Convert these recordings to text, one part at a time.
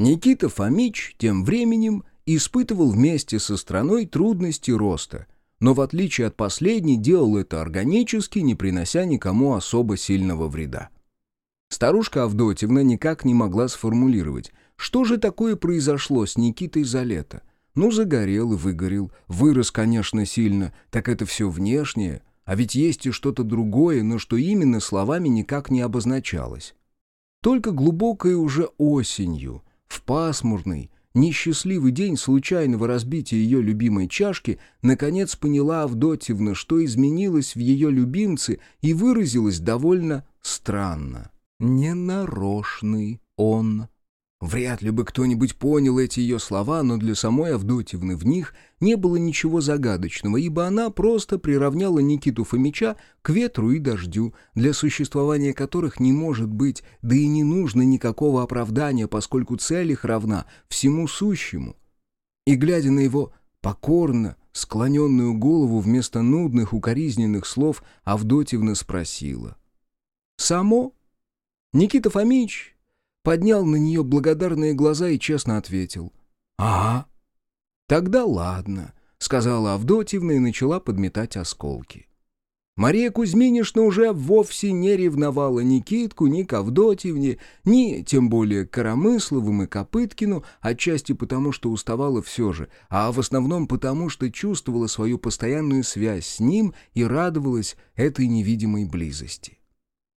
Никита Фомич тем временем испытывал вместе со страной трудности роста, но в отличие от последней делал это органически, не принося никому особо сильного вреда. Старушка Авдотьевна никак не могла сформулировать, что же такое произошло с Никитой за лето. Ну, загорел и выгорел, вырос, конечно, сильно, так это все внешнее, а ведь есть и что-то другое, но что именно словами никак не обозначалось. Только глубокой уже осенью, в пасмурный, несчастливый день случайного разбития ее любимой чашки, наконец поняла Авдотьевна, что изменилось в ее любимце и выразилось довольно странно. «Ненарочный он». Вряд ли бы кто-нибудь понял эти ее слова, но для самой Авдотьевны в них не было ничего загадочного, ибо она просто приравняла Никиту Фомича к ветру и дождю, для существования которых не может быть, да и не нужно никакого оправдания, поскольку цель их равна всему сущему. И, глядя на его покорно склоненную голову вместо нудных укоризненных слов, Авдотьевна спросила. «Само?» Никита Фомич поднял на нее благодарные глаза и честно ответил. «Ага». «Тогда ладно», — сказала Авдотьевна и начала подметать осколки. Мария Кузьминишна уже вовсе не ревновала ни Китку, ни к Авдотьевне, ни, тем более, Коромысловым и Копыткину, отчасти потому, что уставала все же, а в основном потому, что чувствовала свою постоянную связь с ним и радовалась этой невидимой близости.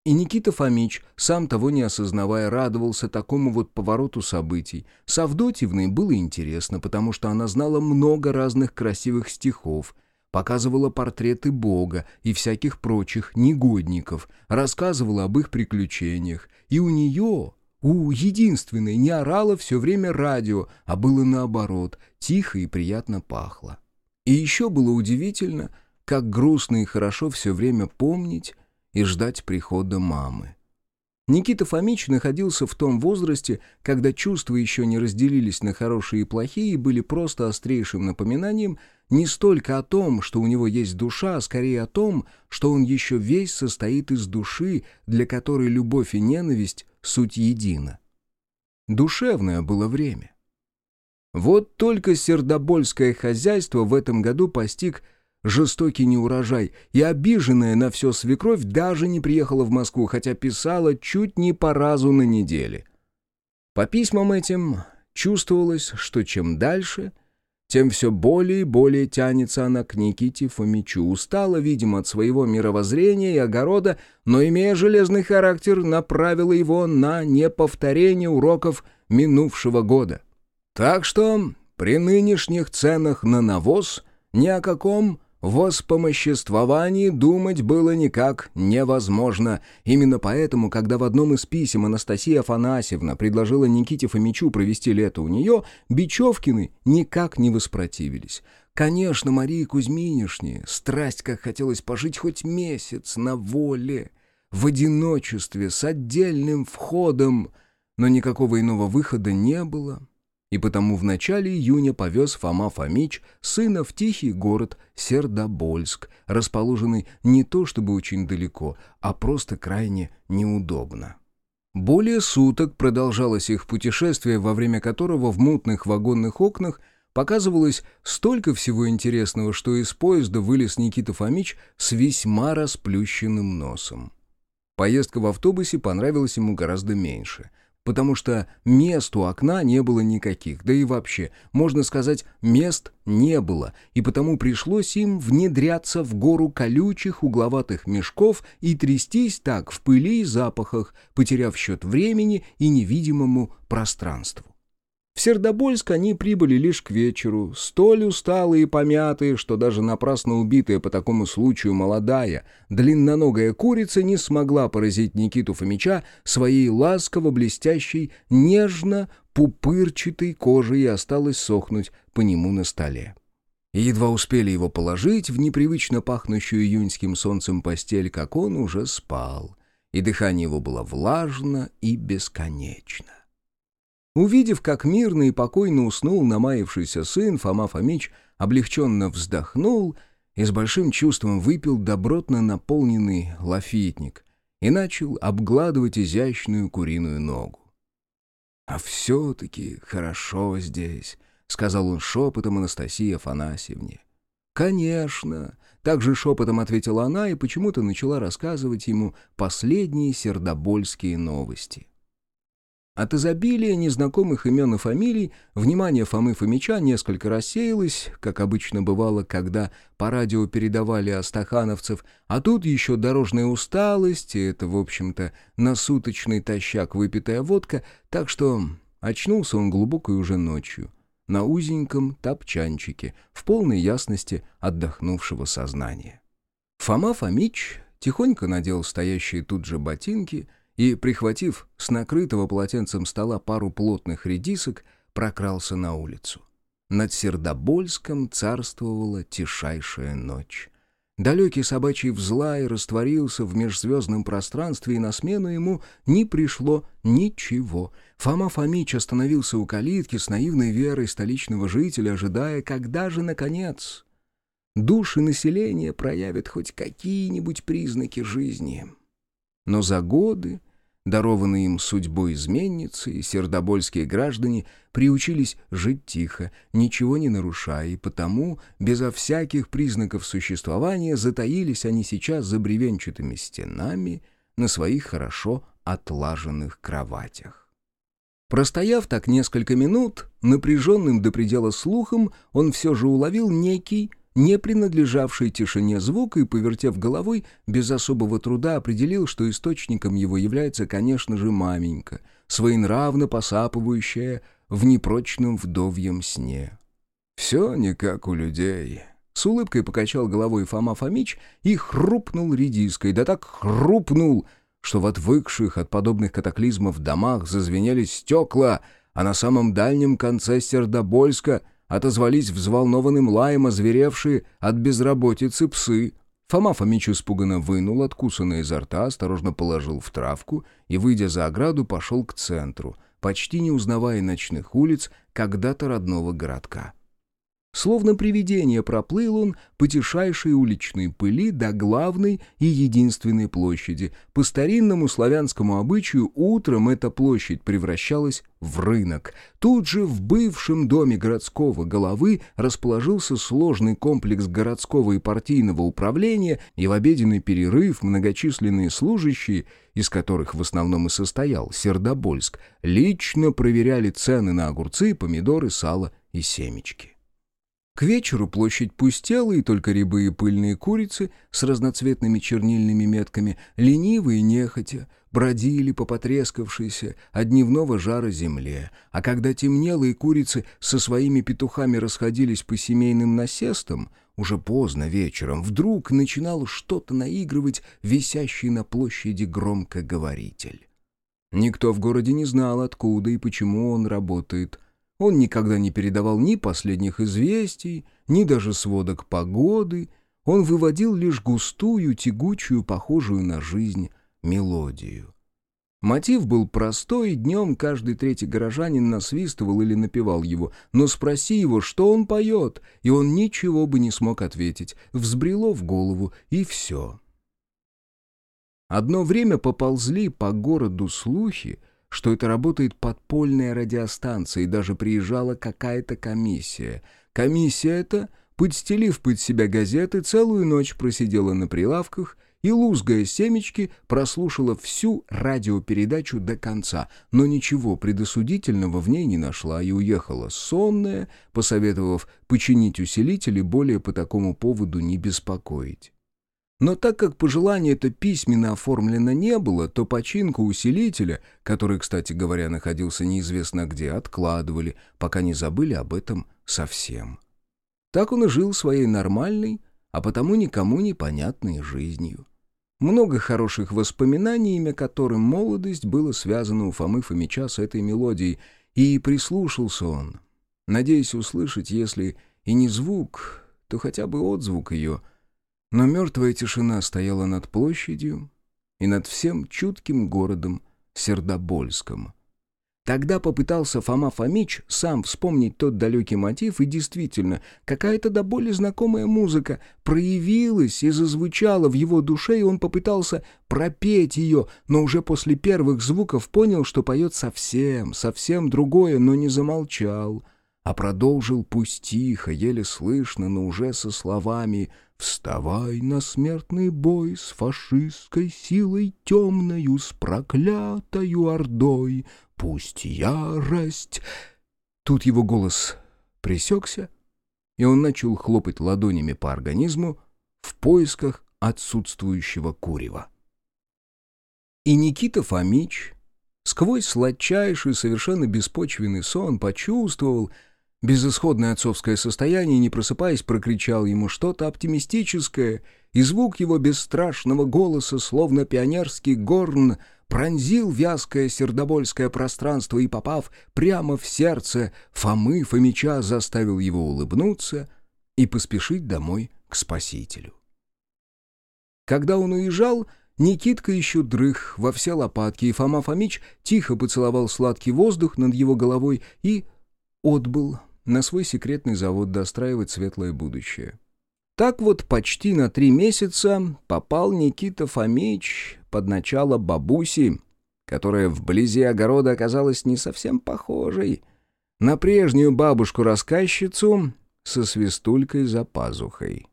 И Никита Фомич, сам того не осознавая, радовался такому вот повороту событий. С Авдотьевной было интересно, потому что она знала много разных красивых стихов, показывала портреты Бога и всяких прочих негодников, рассказывала об их приключениях. И у нее, у единственной, не орало все время радио, а было наоборот, тихо и приятно пахло. И еще было удивительно, как грустно и хорошо все время помнить, и ждать прихода мамы. Никита Фомич находился в том возрасте, когда чувства еще не разделились на хорошие и плохие и были просто острейшим напоминанием не столько о том, что у него есть душа, а скорее о том, что он еще весь состоит из души, для которой любовь и ненависть — суть едина. Душевное было время. Вот только сердобольское хозяйство в этом году постиг жестокий неурожай, и обиженная на все свекровь даже не приехала в Москву, хотя писала чуть не по разу на неделе. По письмам этим чувствовалось, что чем дальше, тем все более и более тянется она к Никите Фомичу. Устала, видимо, от своего мировоззрения и огорода, но, имея железный характер, направила его на неповторение уроков минувшего года. Так что при нынешних ценах на навоз ни о каком воспомоществовании думать было никак невозможно. Именно поэтому, когда в одном из писем Анастасия Афанасьевна предложила Никите Фомичу провести лето у нее, Бечевкины никак не воспротивились. Конечно, Марии Кузьминишне страсть как хотелось пожить хоть месяц на воле, в одиночестве, с отдельным входом, но никакого иного выхода не было и потому в начале июня повез Фома Фомич сына в тихий город Сердобольск, расположенный не то чтобы очень далеко, а просто крайне неудобно. Более суток продолжалось их путешествие, во время которого в мутных вагонных окнах показывалось столько всего интересного, что из поезда вылез Никита Фомич с весьма расплющенным носом. Поездка в автобусе понравилась ему гораздо меньше — потому что мест у окна не было никаких, да и вообще, можно сказать, мест не было, и потому пришлось им внедряться в гору колючих угловатых мешков и трястись так в пыли и запахах, потеряв счет времени и невидимому пространству. В Сердобольск они прибыли лишь к вечеру, столь усталые и помятые, что даже напрасно убитая по такому случаю молодая, длинноногая курица не смогла поразить Никиту Фомича своей ласково-блестящей, нежно-пупырчатой кожей и осталась сохнуть по нему на столе. Едва успели его положить в непривычно пахнущую июньским солнцем постель, как он уже спал, и дыхание его было влажно и бесконечно. Увидев, как мирно и покойно уснул намаявшийся сын, Фома Фомич облегченно вздохнул и с большим чувством выпил добротно наполненный лафитник и начал обгладывать изящную куриную ногу. «А все-таки хорошо здесь», — сказал он шепотом Анастасии Афанасьевне. «Конечно!» — также шепотом ответила она и почему-то начала рассказывать ему последние сердобольские новости. От изобилия незнакомых имен и фамилий внимание Фомы Фомича несколько рассеялось, как обычно бывало, когда по радио передавали астахановцев, а тут еще дорожная усталость, и это, в общем-то, насуточный тащак выпитая водка, так что очнулся он глубокой уже ночью, на узеньком топчанчике, в полной ясности отдохнувшего сознания. Фома Фомич тихонько надел стоящие тут же ботинки — и, прихватив с накрытого полотенцем стола пару плотных редисок, прокрался на улицу. Над Сердобольском царствовала тишайшая ночь. Далекий собачий взлай растворился в межзвездном пространстве, и на смену ему не пришло ничего. Фома Фомич остановился у калитки с наивной верой столичного жителя, ожидая, когда же, наконец, души населения проявят хоть какие-нибудь признаки жизни. Но за годы, дарованные им судьбой изменницы, сердобольские граждане приучились жить тихо, ничего не нарушая, и потому, безо всяких признаков существования, затаились они сейчас за бревенчатыми стенами на своих хорошо отлаженных кроватях. Простояв так несколько минут, напряженным до предела слухом, он все же уловил некий не принадлежавший тишине звук и, повертев головой, без особого труда определил, что источником его является, конечно же, маменька, своенравно посапывающая в непрочном вдовьем сне. «Все не как у людей», с улыбкой покачал головой Фома Фомич и хрупнул редиской, да так хрупнул, что в отвыкших от подобных катаклизмов домах зазвенели стекла, а на самом дальнем конце Сердобольска — отозвались взволнованным лаем озверевшие от безработицы псы. Фома Фомич испуганно вынул откусанное изо рта, осторожно положил в травку и, выйдя за ограду, пошел к центру, почти не узнавая ночных улиц когда-то родного городка. Словно привидение проплыл он по тишайшей уличной пыли до главной и единственной площади. По старинному славянскому обычаю утром эта площадь превращалась в рынок. Тут же в бывшем доме городского головы расположился сложный комплекс городского и партийного управления, и в обеденный перерыв многочисленные служащие, из которых в основном и состоял Сердобольск, лично проверяли цены на огурцы, помидоры, сало и семечки. К вечеру площадь пустела, и только рябые пыльные курицы с разноцветными чернильными метками, ленивые нехотя, бродили по потрескавшейся от дневного жара земле, а когда темнело и курицы со своими петухами расходились по семейным насестам, уже поздно вечером вдруг начинал что-то наигрывать висящий на площади громкоговоритель. Никто в городе не знал, откуда и почему он работает, он никогда не передавал ни последних известий, ни даже сводок погоды. Он выводил лишь густую, тягучую, похожую на жизнь мелодию. Мотив был простой, днем каждый третий горожанин насвистывал или напевал его, но спроси его, что он поет, и он ничего бы не смог ответить, взбрело в голову, и все. Одно время поползли по городу слухи, что это работает подпольная радиостанция, и даже приезжала какая-то комиссия. Комиссия эта, подстелив под себя газеты, целую ночь просидела на прилавках и, лузгая семечки, прослушала всю радиопередачу до конца, но ничего предосудительного в ней не нашла и уехала сонная, посоветовав починить усилитель и более по такому поводу не беспокоить. Но так как пожелание это письменно оформлено не было, то починку усилителя, который, кстати говоря, находился неизвестно где, откладывали, пока не забыли об этом совсем. Так он и жил своей нормальной, а потому никому непонятной жизнью. Много хороших воспоминаний, имя которым молодость было связано у Фомы Фомича с этой мелодией, и прислушался он, надеясь услышать, если и не звук, то хотя бы отзвук ее — но мертвая тишина стояла над площадью и над всем чутким городом Сердобольском. Тогда попытался Фома Фомич сам вспомнить тот далекий мотив, и действительно, какая-то до боли знакомая музыка проявилась и зазвучала в его душе, и он попытался пропеть ее, но уже после первых звуков понял, что поет совсем, совсем другое, но не замолчал, а продолжил пусть тихо, еле слышно, но уже со словами «Вставай на смертный бой с фашистской силой темною, с проклятою ордой!» пусть ярость...» Тут его голос пресекся, и он начал хлопать ладонями по организму в поисках отсутствующего курева. И Никита Фомич сквозь сладчайший, совершенно беспочвенный сон почувствовал безысходное отцовское состояние не просыпаясь, прокричал ему что-то оптимистическое, и звук его бесстрашного голоса, словно пионерский горн, пронзил вязкое сердобольское пространство и, попав прямо в сердце Фомы Фомича, заставил его улыбнуться и поспешить домой к спасителю. Когда он уезжал, Никитка еще дрых во все лопатки, и Фома Фомич тихо поцеловал сладкий воздух над его головой и отбыл на свой секретный завод достраивать светлое будущее. Так вот почти на три месяца попал Никита Фомич под начало бабуси, которая вблизи огорода оказалась не совсем похожей на прежнюю бабушку-рассказчицу со свистулькой за пазухой.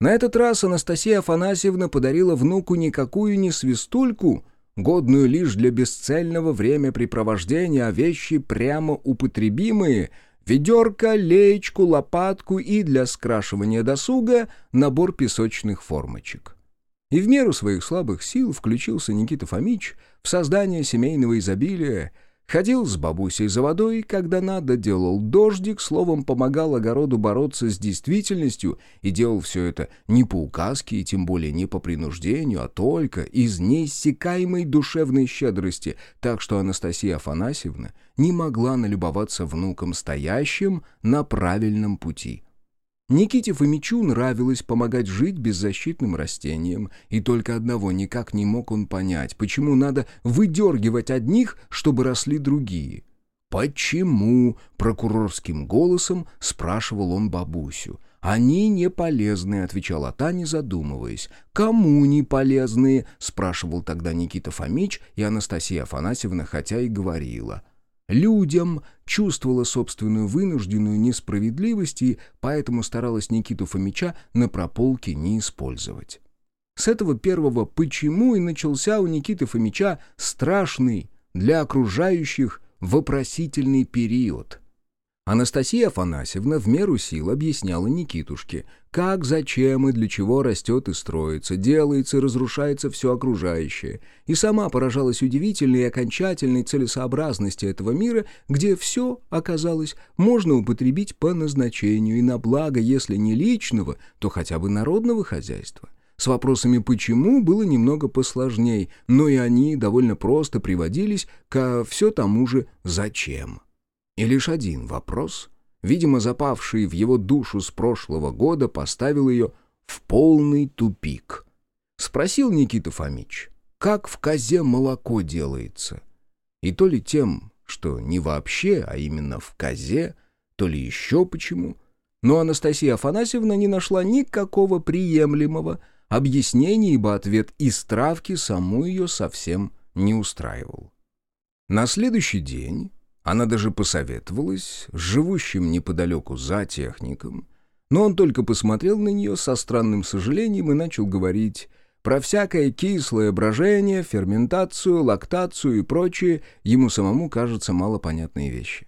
На этот раз Анастасия Афанасьевна подарила внуку никакую не свистульку, годную лишь для бесцельного времяпрепровождения, а вещи прямо употребимые — Ведерко, леечку, лопатку и для скрашивания досуга набор песочных формочек. И в меру своих слабых сил включился Никита Фомич в создание семейного изобилия, Ходил с бабусей за водой, когда надо, делал дождик, словом, помогал огороду бороться с действительностью и делал все это не по указке и тем более не по принуждению, а только из неиссякаемой душевной щедрости, так что Анастасия Афанасьевна не могла налюбоваться внуком стоящим на правильном пути. Никите Фомичу нравилось помогать жить беззащитным растениям, и только одного никак не мог он понять, почему надо выдергивать одних, чтобы росли другие. «Почему?» — прокурорским голосом спрашивал он бабусю. «Они не полезные», — отвечала та, не задумываясь. «Кому не полезные?» — спрашивал тогда Никита Фомич, и Анастасия Афанасьевна хотя и говорила — людям, чувствовала собственную вынужденную несправедливость и поэтому старалась Никиту Фомича на прополке не использовать. С этого первого «почему» и начался у Никиты Фомича страшный для окружающих вопросительный период – Анастасия Афанасьевна в меру сил объясняла Никитушке, как, зачем и для чего растет и строится, делается и разрушается все окружающее, и сама поражалась удивительной и окончательной целесообразности этого мира, где все, оказалось, можно употребить по назначению и на благо, если не личного, то хотя бы народного хозяйства. С вопросами «почему» было немного посложней, но и они довольно просто приводились ко все тому же «зачем». И лишь один вопрос, видимо, запавший в его душу с прошлого года, поставил ее в полный тупик. Спросил Никита Фомич, как в козе молоко делается? И то ли тем, что не вообще, а именно в козе, то ли еще почему. Но Анастасия Афанасьевна не нашла никакого приемлемого объяснения, ибо ответ из травки саму ее совсем не устраивал. На следующий день она даже посоветовалась с живущим неподалеку за техником, но он только посмотрел на нее со странным сожалением и начал говорить про всякое кислое брожение, ферментацию, лактацию и прочие, ему самому кажется малопонятные вещи.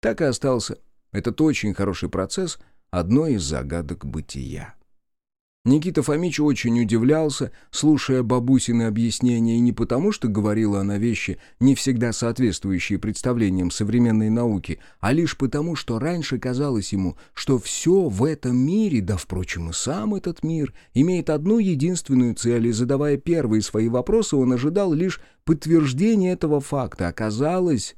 Так и остался этот очень хороший процесс одной из загадок бытия. Никита Фомич очень удивлялся, слушая бабусины объяснения, и не потому, что говорила она вещи, не всегда соответствующие представлениям современной науки, а лишь потому, что раньше казалось ему, что все в этом мире, да, впрочем, и сам этот мир, имеет одну единственную цель, и задавая первые свои вопросы, он ожидал лишь подтверждения этого факта. Оказалось,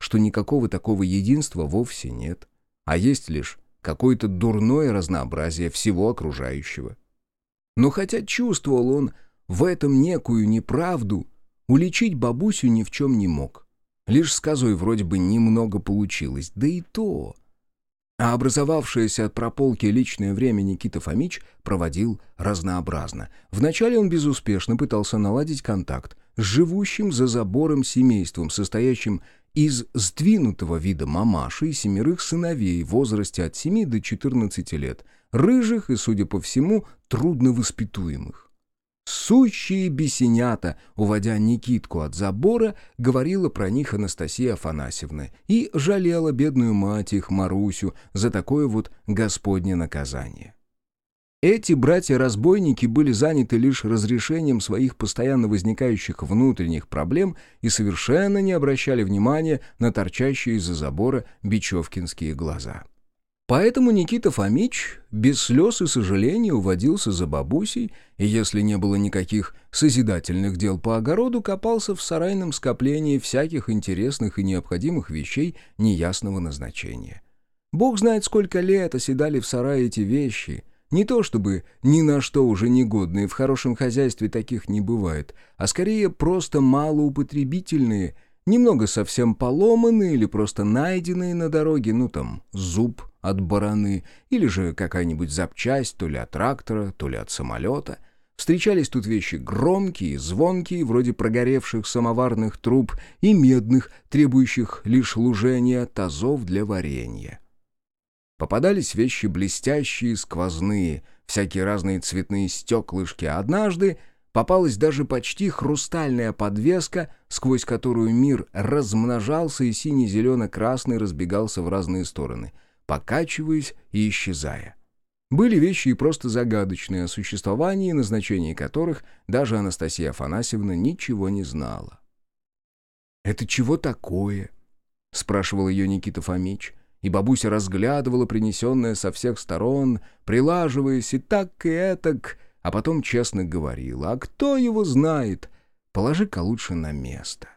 что никакого такого единства вовсе нет, а есть лишь какое-то дурное разнообразие всего окружающего. Но хотя чувствовал он в этом некую неправду, уличить бабусю ни в чем не мог. Лишь с козой вроде бы немного получилось, да и то. А образовавшееся от прополки личное время Никита Фомич проводил разнообразно. Вначале он безуспешно пытался наладить контакт с живущим за забором семейством, состоящим из сдвинутого вида мамаши и семерых сыновей в возрасте от 7 до 14 лет, рыжих и, судя по всему, трудновоспитуемых. Сущие бесенята, уводя Никитку от забора, говорила про них Анастасия Афанасьевна и жалела бедную мать их Марусю за такое вот господне наказание. Эти братья-разбойники были заняты лишь разрешением своих постоянно возникающих внутренних проблем и совершенно не обращали внимания на торчащие из-за забора бечевкинские глаза. Поэтому Никита Фомич без слез и сожалений уводился за бабусей, и если не было никаких созидательных дел по огороду, копался в сарайном скоплении всяких интересных и необходимых вещей неясного назначения. Бог знает, сколько лет оседали в сарае эти вещи. Не то чтобы ни на что уже негодные, в хорошем хозяйстве таких не бывает, а скорее просто малоупотребительные, немного совсем поломанные или просто найденные на дороге, ну там, зуб – от бараны, или же какая-нибудь запчасть то ли от трактора, то ли от самолета. Встречались тут вещи громкие, звонкие, вроде прогоревших самоварных труб и медных, требующих лишь лужения тазов для варенья. Попадались вещи блестящие, сквозные, всякие разные цветные стеклышки. Однажды попалась даже почти хрустальная подвеска, сквозь которую мир размножался и сине-зелено-красный разбегался в разные стороны — покачиваясь и исчезая. Были вещи и просто загадочные, о существовании и назначении которых даже Анастасия Афанасьевна ничего не знала. «Это чего такое?» — спрашивал ее Никита Фомич, и бабуся разглядывала принесенное со всех сторон, прилаживаясь и так, и этак, а потом честно говорила, «А кто его знает? Положи-ка лучше на место»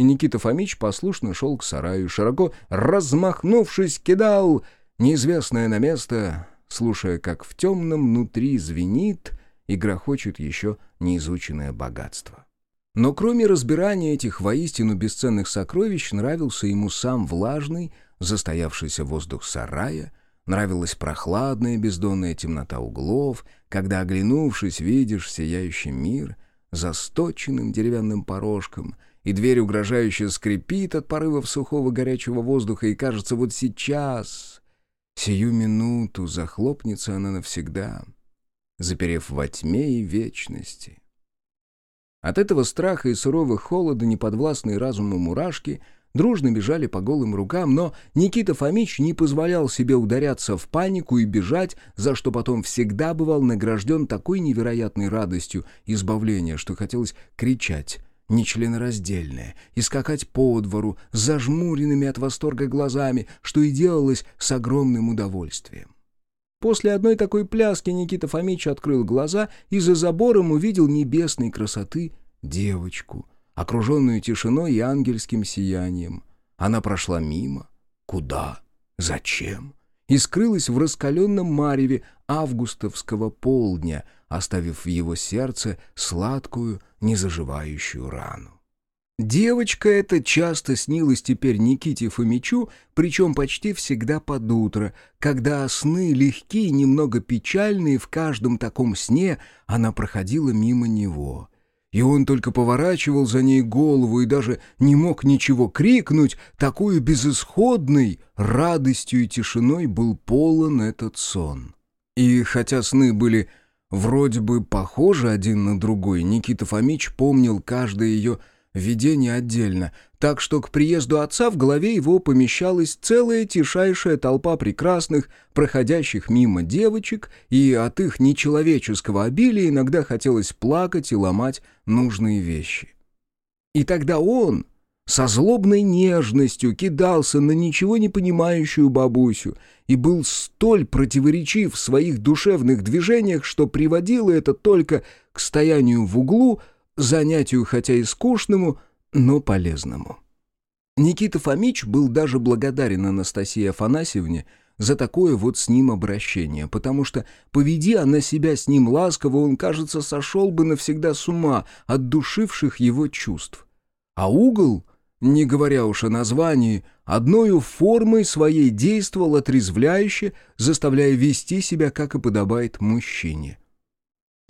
и Никита Фомич послушно шел к сараю, широко размахнувшись, кидал неизвестное на место, слушая, как в темном внутри звенит и грохочет еще неизученное богатство. Но кроме разбирания этих воистину бесценных сокровищ, нравился ему сам влажный, застоявшийся воздух сарая, нравилась прохладная бездонная темнота углов, когда, оглянувшись, видишь сияющий мир за сточенным деревянным порожком — и дверь угрожающе скрипит от порывов сухого горячего воздуха, и кажется, вот сейчас, сию минуту, захлопнется она навсегда, заперев во тьме и вечности. От этого страха и сурового холода неподвластные разуму мурашки дружно бежали по голым рукам, но Никита Фомич не позволял себе ударяться в панику и бежать, за что потом всегда бывал награжден такой невероятной радостью избавления, что хотелось кричать нечленораздельное, и скакать по двору с зажмуренными от восторга глазами, что и делалось с огромным удовольствием. После одной такой пляски Никита Фомич открыл глаза и за забором увидел небесной красоты девочку, окруженную тишиной и ангельским сиянием. Она прошла мимо. Куда? Зачем? И скрылась в раскаленном мареве августовского полдня, оставив в его сердце сладкую, незаживающую рану. Девочка эта часто снилась теперь Никите Фомичу, причем почти всегда под утро, когда сны легкие, немного печальные, в каждом таком сне она проходила мимо него. И он только поворачивал за ней голову и даже не мог ничего крикнуть, такую безысходной радостью и тишиной был полон этот сон. И хотя сны были Вроде бы похожи один на другой, Никита Фомич помнил каждое ее видение отдельно, так что к приезду отца в голове его помещалась целая тишайшая толпа прекрасных, проходящих мимо девочек, и от их нечеловеческого обилия иногда хотелось плакать и ломать нужные вещи. И тогда он, со злобной нежностью кидался на ничего не понимающую бабусю и был столь противоречив в своих душевных движениях, что приводило это только к стоянию в углу, занятию хотя и скучному, но полезному. Никита Фомич был даже благодарен Анастасии Афанасьевне за такое вот с ним обращение, потому что, поведи она себя с ним ласково, он, кажется, сошел бы навсегда с ума от душивших его чувств. А угол не говоря уж о названии, одною формой своей действовал отрезвляюще, заставляя вести себя, как и подобает мужчине.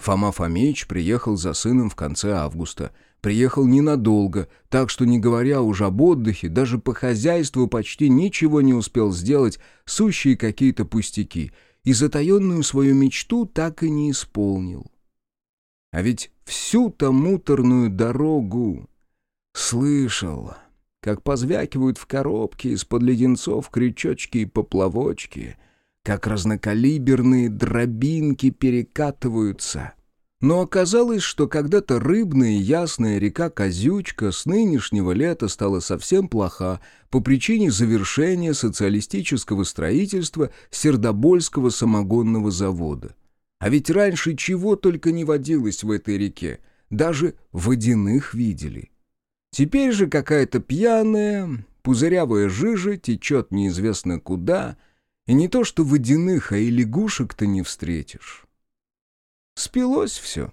Фома Фомич приехал за сыном в конце августа. Приехал ненадолго, так что, не говоря уже об отдыхе, даже по хозяйству почти ничего не успел сделать, сущие какие-то пустяки, и затаенную свою мечту так и не исполнил. А ведь всю-то муторную дорогу слышал, как позвякивают в коробке из-под леденцов крючочки и поплавочки — как разнокалиберные дробинки перекатываются. Но оказалось, что когда-то рыбная ясная река Козючка с нынешнего лета стала совсем плоха по причине завершения социалистического строительства Сердобольского самогонного завода. А ведь раньше чего только не водилось в этой реке, даже водяных видели. Теперь же какая-то пьяная, пузырявая жижа течет неизвестно куда — и не то что водяных, а и лягушек ты не встретишь. Спилось все.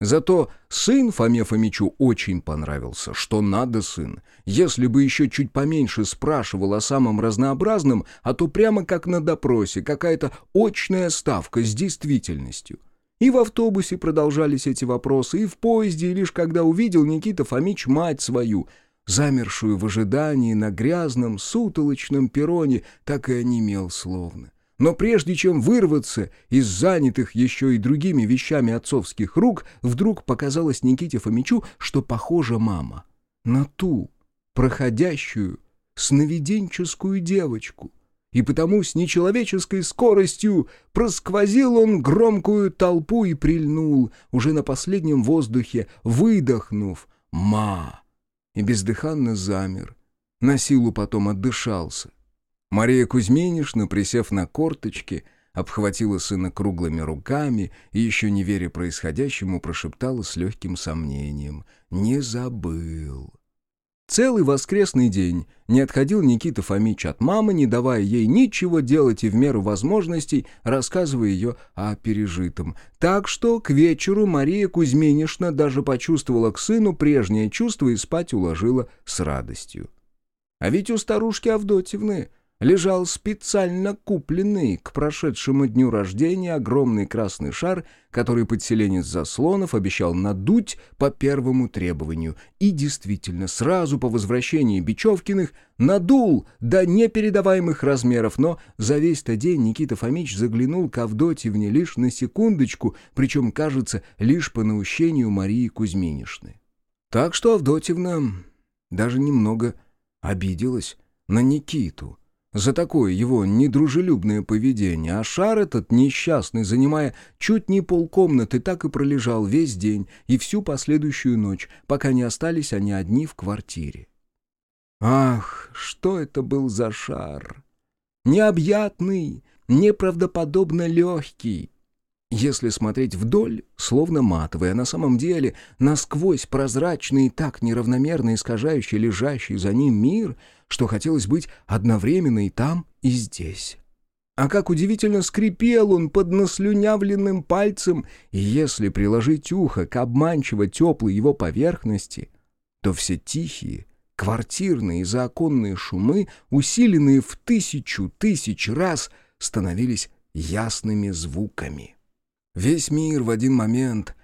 Зато сын Фоме Фомичу очень понравился, что надо сын. Если бы еще чуть поменьше спрашивал о самом разнообразном, а то прямо как на допросе, какая-то очная ставка с действительностью. И в автобусе продолжались эти вопросы, и в поезде, и лишь когда увидел Никита Фомич мать свою — замершую в ожидании на грязном, сутолочном перроне, так и онемел словно. Но прежде чем вырваться из занятых еще и другими вещами отцовских рук, вдруг показалось Никите Фомичу, что похожа мама на ту, проходящую, сновиденческую девочку. И потому с нечеловеческой скоростью просквозил он громкую толпу и прильнул, уже на последнем воздухе, выдохнув «Ма!» И бездыханно замер. На силу потом отдышался. Мария Кузьминишна, присев на корточки, обхватила сына круглыми руками и, еще не веря происходящему, прошептала с легким сомнением «Не забыл». Целый воскресный день не отходил Никита Фомич от мамы, не давая ей ничего делать и в меру возможностей, рассказывая ее о пережитом. Так что к вечеру Мария Кузьминишна даже почувствовала к сыну прежнее чувство и спать уложила с радостью. А ведь у старушки Авдотьевны лежал специально купленный к прошедшему дню рождения огромный красный шар, который подселенец Заслонов обещал надуть по первому требованию. И действительно, сразу по возвращении Бечевкиных надул до непередаваемых размеров, но за весь-то день Никита Фомич заглянул к Авдотьевне лишь на секундочку, причем, кажется, лишь по наущению Марии Кузьминишны. Так что Авдотьевна даже немного обиделась на Никиту — за такое его недружелюбное поведение, а шар этот несчастный, занимая чуть не полкомнаты, так и пролежал весь день и всю последующую ночь, пока не остались они одни в квартире. Ах, что это был за шар! Необъятный, неправдоподобно легкий, если смотреть вдоль, словно матовый, а на самом деле насквозь прозрачный и так неравномерно искажающий лежащий за ним мир, что хотелось быть одновременно и там, и здесь. А как удивительно скрипел он под наслюнявленным пальцем, и если приложить ухо к обманчиво теплой его поверхности, то все тихие, квартирные и заоконные шумы, усиленные в тысячу тысяч раз, становились ясными звуками. Весь мир в один момент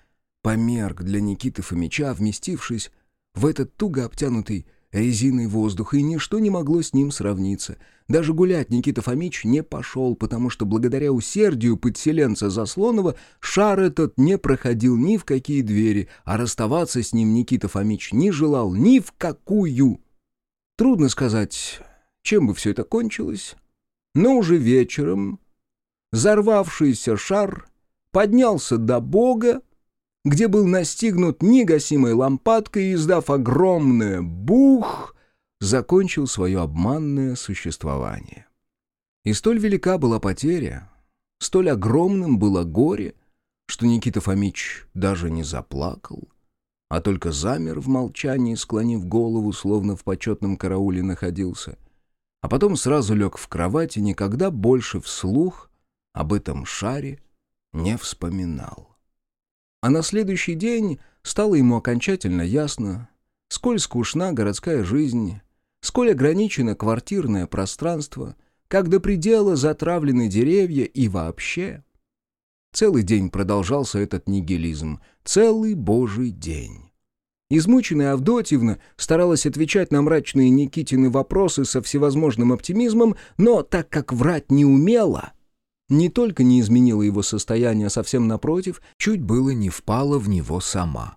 померк для Никиты Фомича, вместившись в этот туго обтянутый резиной воздух, и ничто не могло с ним сравниться. Даже гулять Никита Фомич не пошел, потому что благодаря усердию подселенца Заслонова шар этот не проходил ни в какие двери, а расставаться с ним Никита Фомич не желал ни в какую. Трудно сказать, чем бы все это кончилось, но уже вечером взорвавшийся шар поднялся до Бога, где был настигнут негасимой лампадкой и, издав огромное «бух», закончил свое обманное существование. И столь велика была потеря, столь огромным было горе, что Никита Фомич даже не заплакал, а только замер в молчании, склонив голову, словно в почетном карауле находился, а потом сразу лег в кровать и никогда больше вслух об этом шаре не вспоминал. А на следующий день стало ему окончательно ясно, сколь скучна городская жизнь, сколь ограничено квартирное пространство, как до предела затравлены деревья и вообще. Целый день продолжался этот нигилизм, целый божий день. Измученная Авдотьевна старалась отвечать на мрачные Никитины вопросы со всевозможным оптимизмом, но так как врать не умела, не только не изменила его состояние, а совсем напротив, чуть было не впала в него сама.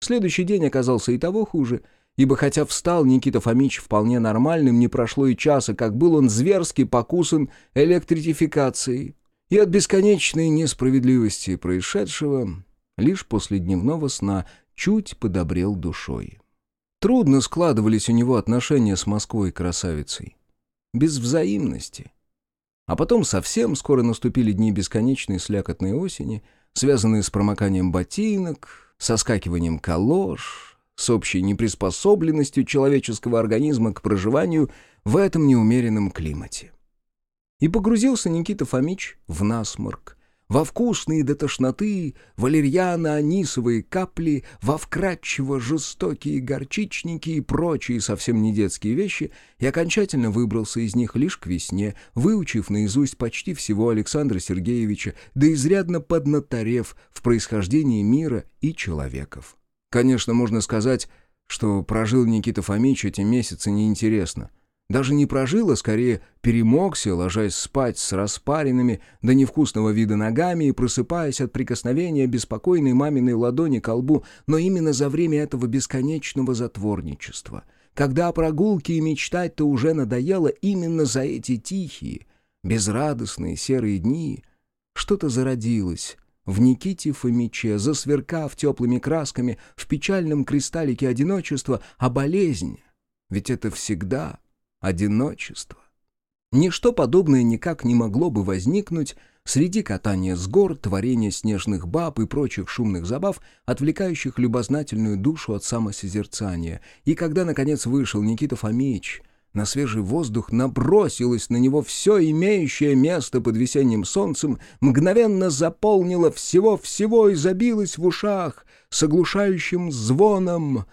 Следующий день оказался и того хуже, ибо хотя встал Никита Фомич вполне нормальным, не прошло и часа, как был он зверски покусан электрификацией. И от бесконечной несправедливости происшедшего лишь после дневного сна чуть подобрел душой. Трудно складывались у него отношения с Москвой красавицей. Без взаимности. А потом совсем скоро наступили дни бесконечной слякотной осени, связанные с промоканием ботинок, соскакиванием калош, с общей неприспособленностью человеческого организма к проживанию в этом неумеренном климате. И погрузился Никита Фомич в насморк, во вкусные до тошноты валерьяно-анисовые капли, во вкрадчиво жестокие горчичники и прочие совсем не детские вещи, и окончательно выбрался из них лишь к весне, выучив наизусть почти всего Александра Сергеевича, да изрядно поднаторев в происхождении мира и человеков. Конечно, можно сказать, что прожил Никита Фомич эти месяцы неинтересно — даже не прожил, а скорее перемогся, ложась спать с распаренными до невкусного вида ногами и просыпаясь от прикосновения беспокойной маминой ладони к лбу, но именно за время этого бесконечного затворничества. Когда прогулки и мечтать-то уже надоело именно за эти тихие, безрадостные серые дни, что-то зародилось в Никите Фомиче, засверкав теплыми красками в печальном кристаллике одиночества, а болезнь, ведь это всегда одиночество. Ничто подобное никак не могло бы возникнуть среди катания с гор, творения снежных баб и прочих шумных забав, отвлекающих любознательную душу от самосозерцания. И когда, наконец, вышел Никита Фомич, на свежий воздух набросилось на него все имеющее место под весенним солнцем, мгновенно заполнило всего-всего и забилось в ушах с оглушающим звоном.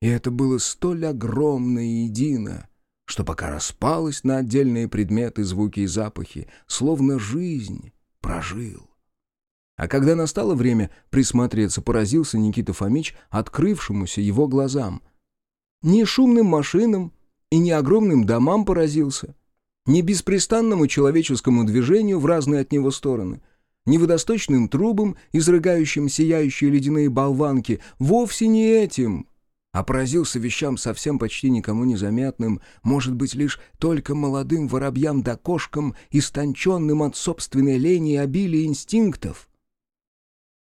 И это было столь огромно и едино, что пока распалось на отдельные предметы, звуки и запахи, словно жизнь прожил. А когда настало время присмотреться, поразился Никита Фомич открывшемуся его глазам. Не шумным машинам и не огромным домам поразился, не беспрестанному человеческому движению в разные от него стороны, не водосточным трубам, изрыгающим сияющие ледяные болванки, вовсе не этим, а поразился вещам совсем почти никому незаметным, может быть, лишь только молодым воробьям да кошкам, истонченным от собственной лени и обилия инстинктов.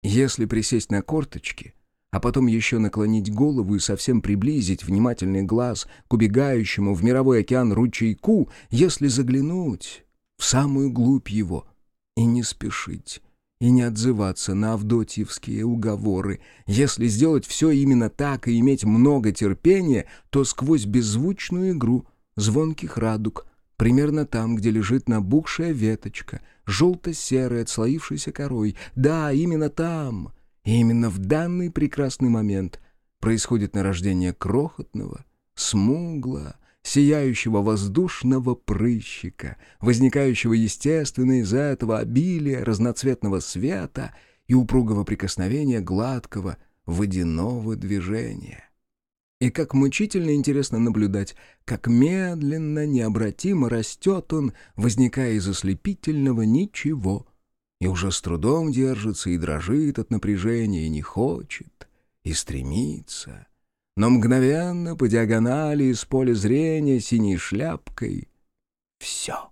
Если присесть на корточки, а потом еще наклонить голову и совсем приблизить внимательный глаз к убегающему в мировой океан ручейку, если заглянуть в самую глубь его и не спешить, и не отзываться на авдотьевские уговоры. Если сделать все именно так и иметь много терпения, то сквозь беззвучную игру звонких радуг, примерно там, где лежит набухшая веточка, желто-серая, отслоившейся корой, да, именно там, и именно в данный прекрасный момент происходит нарождение крохотного, смуглого, сияющего воздушного прыщика, возникающего естественно из этого обилия разноцветного света и упругого прикосновения гладкого водяного движения. И как мучительно интересно наблюдать, как медленно, необратимо растет он, возникая из ослепительного ничего, и уже с трудом держится и дрожит от напряжения, и не хочет, и стремится, но мгновенно по диагонали из поля зрения синей шляпкой — все.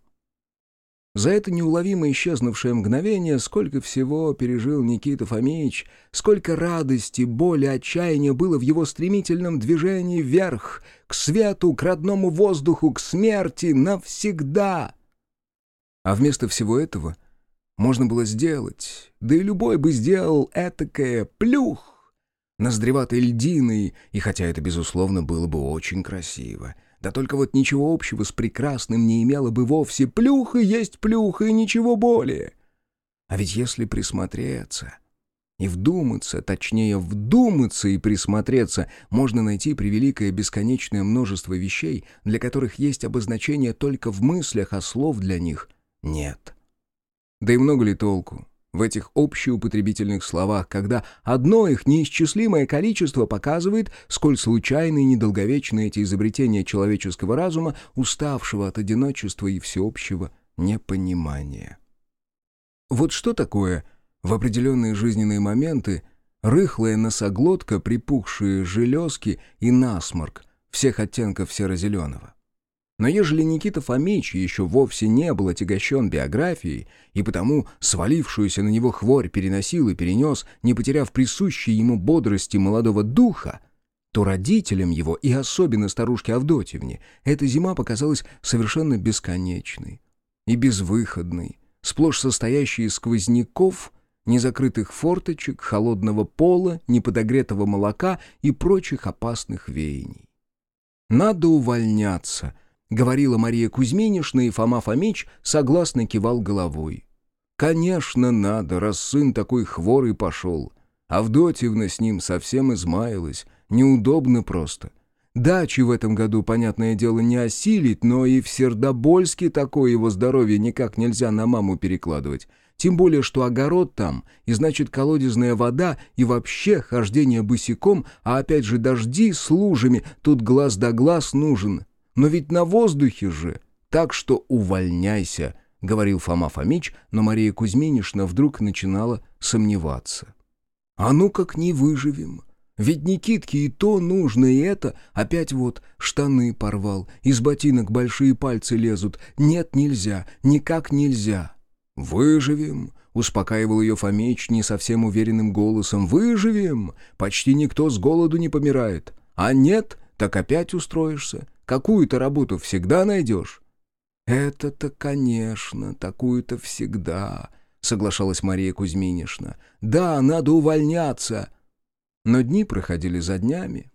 За это неуловимо исчезнувшее мгновение сколько всего пережил Никита Фомич, сколько радости, боли, отчаяния было в его стремительном движении вверх, к свету, к родному воздуху, к смерти, навсегда. А вместо всего этого можно было сделать, да и любой бы сделал этакое плюх, ноздреватой льдиной, и хотя это, безусловно, было бы очень красиво, да только вот ничего общего с прекрасным не имело бы вовсе. Плюха есть плюха и ничего более. А ведь если присмотреться, И вдуматься, точнее вдуматься и присмотреться, можно найти превеликое бесконечное множество вещей, для которых есть обозначение только в мыслях, а слов для них нет. Да и много ли толку в этих общеупотребительных словах, когда одно их неисчислимое количество показывает, сколь случайны и недолговечны эти изобретения человеческого разума, уставшего от одиночества и всеобщего непонимания. Вот что такое в определенные жизненные моменты рыхлая носоглотка, припухшие железки и насморк всех оттенков серо-зеленого? Но ежели Никита Фомич еще вовсе не был отягощен биографией, и потому свалившуюся на него хворь переносил и перенес, не потеряв присущей ему бодрости молодого духа, то родителям его, и особенно старушке Авдотьевне, эта зима показалась совершенно бесконечной и безвыходной, сплошь состоящей из сквозняков, незакрытых форточек, холодного пола, неподогретого молока и прочих опасных веяний. «Надо увольняться», — говорила Мария Кузьминишна, и Фома Фомич согласно кивал головой. «Конечно, надо, раз сын такой хворый пошел. Авдотьевна с ним совсем измаялась, неудобно просто. Дачи в этом году, понятное дело, не осилить, но и в Сердобольске такое его здоровье никак нельзя на маму перекладывать. Тем более, что огород там, и значит колодезная вода, и вообще хождение босиком, а опять же дожди с лужами, тут глаз да глаз нужен. Но ведь на воздухе же. Так что увольняйся, — говорил Фома Фомич, но Мария Кузьминишна вдруг начинала сомневаться. «А ну как не выживем? Ведь Никитке и то нужно, и это. Опять вот штаны порвал, из ботинок большие пальцы лезут. Нет, нельзя, никак нельзя». «Выживем», — успокаивал ее Фомич не совсем уверенным голосом. «Выживем! Почти никто с голоду не помирает. А нет, так опять устроишься. Какую-то работу всегда найдешь». «Это-то, конечно, такую-то всегда», — соглашалась Мария Кузьминишна. «Да, надо увольняться». Но дни проходили за днями,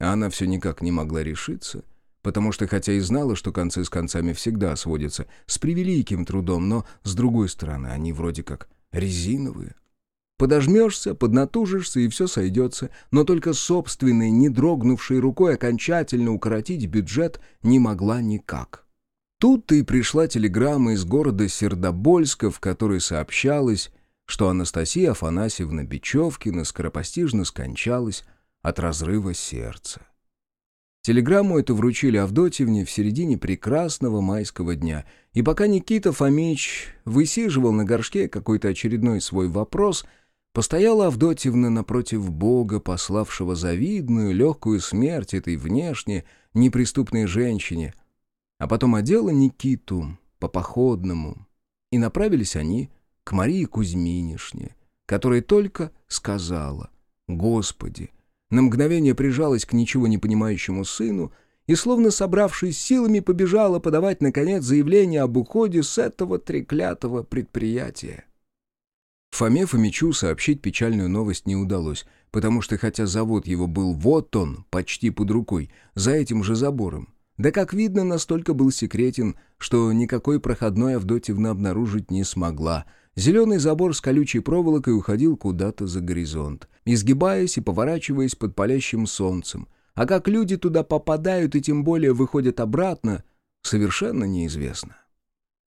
а она все никак не могла решиться, потому что хотя и знала, что концы с концами всегда сводятся с превеликим трудом, но, с другой стороны, они вроде как резиновые. Подожмешься, поднатужишься, и все сойдется, но только собственной, не дрогнувшей рукой окончательно укоротить бюджет не могла никак. Тут-то и пришла телеграмма из города Сердобольска, в которой сообщалось, что Анастасия Афанасьевна Бечевкина скоропостижно скончалась от разрыва сердца. Телеграмму эту вручили Авдотьевне в середине прекрасного майского дня, и пока Никита Фомич высиживал на горшке какой-то очередной свой вопрос — Постояла Авдотьевна напротив Бога, пославшего завидную, легкую смерть этой внешне неприступной женщине, а потом одела Никиту по-походному, и направились они к Марии Кузьминишне, которая только сказала «Господи!», на мгновение прижалась к ничего не понимающему сыну и, словно собравшись силами, побежала подавать, наконец, заявление об уходе с этого треклятого предприятия. Фоме Фомичу сообщить печальную новость не удалось, потому что хотя завод его был вот он, почти под рукой, за этим же забором, да, как видно, настолько был секретен, что никакой проходной Авдотьевна обнаружить не смогла. Зеленый забор с колючей проволокой уходил куда-то за горизонт, изгибаясь и поворачиваясь под палящим солнцем. А как люди туда попадают и тем более выходят обратно, совершенно неизвестно.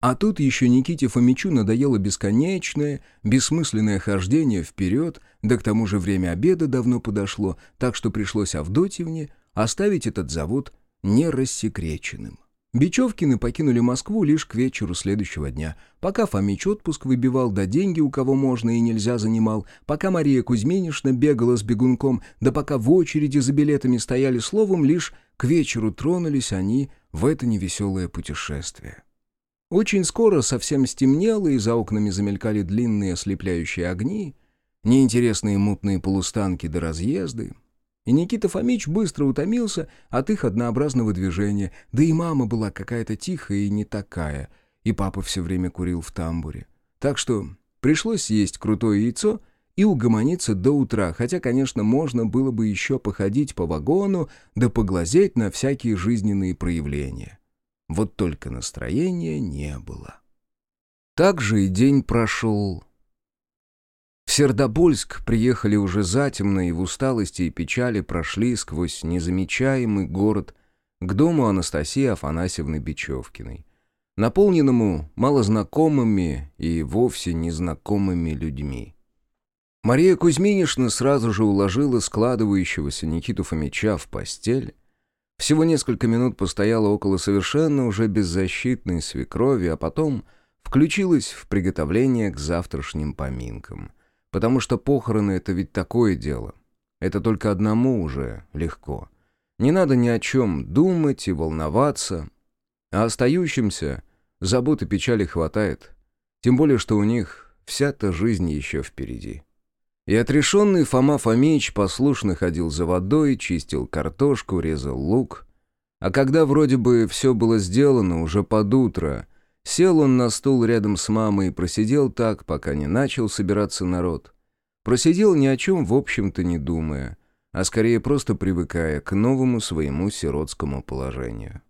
А тут еще Никите Фомичу надоело бесконечное, бессмысленное хождение вперед, да к тому же время обеда давно подошло, так что пришлось Авдотьевне оставить этот завод нерассекреченным. Бечевкины покинули Москву лишь к вечеру следующего дня, пока Фомич отпуск выбивал, да деньги у кого можно и нельзя занимал, пока Мария Кузьминишна бегала с бегунком, да пока в очереди за билетами стояли словом, лишь к вечеру тронулись они в это невеселое путешествие. Очень скоро совсем стемнело, и за окнами замелькали длинные ослепляющие огни, неинтересные мутные полустанки до разъезды. И Никита Фомич быстро утомился от их однообразного движения, да и мама была какая-то тихая и не такая, и папа все время курил в тамбуре. Так что пришлось съесть крутое яйцо и угомониться до утра, хотя, конечно, можно было бы еще походить по вагону да поглазеть на всякие жизненные проявления. Вот только настроения не было. Так же и день прошел. В Сердобольск приехали уже затемно и в усталости и печали прошли сквозь незамечаемый город к дому Анастасии Афанасьевны Бечевкиной, наполненному малознакомыми и вовсе незнакомыми людьми. Мария Кузьминишна сразу же уложила складывающегося Никиту Фомича в постель, всего несколько минут постояла около совершенно уже беззащитной свекрови, а потом включилась в приготовление к завтрашним поминкам. Потому что похороны — это ведь такое дело. Это только одному уже легко. Не надо ни о чем думать и волноваться. А остающимся забот и печали хватает. Тем более, что у них вся-то жизнь еще впереди. И отрешенный Фома Фомич послушно ходил за водой, чистил картошку, резал лук. А когда вроде бы все было сделано уже под утро — Сел он на стул рядом с мамой и просидел так, пока не начал собираться народ. Просидел ни о чем, в общем-то, не думая, а скорее просто привыкая к новому своему сиротскому положению.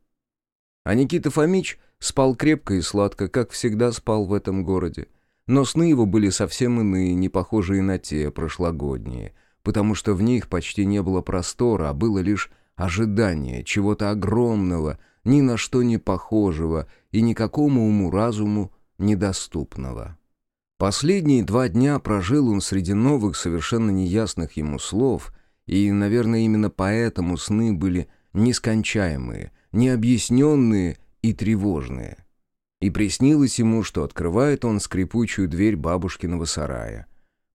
А Никита Фомич спал крепко и сладко, как всегда спал в этом городе. Но сны его были совсем иные, не похожие на те, прошлогодние, потому что в них почти не было простора, а было лишь ожидание чего-то огромного, ни на что не похожего и никакому уму-разуму недоступного. Последние два дня прожил он среди новых, совершенно неясных ему слов, и, наверное, именно поэтому сны были нескончаемые, необъясненные и тревожные. И приснилось ему, что открывает он скрипучую дверь бабушкиного сарая,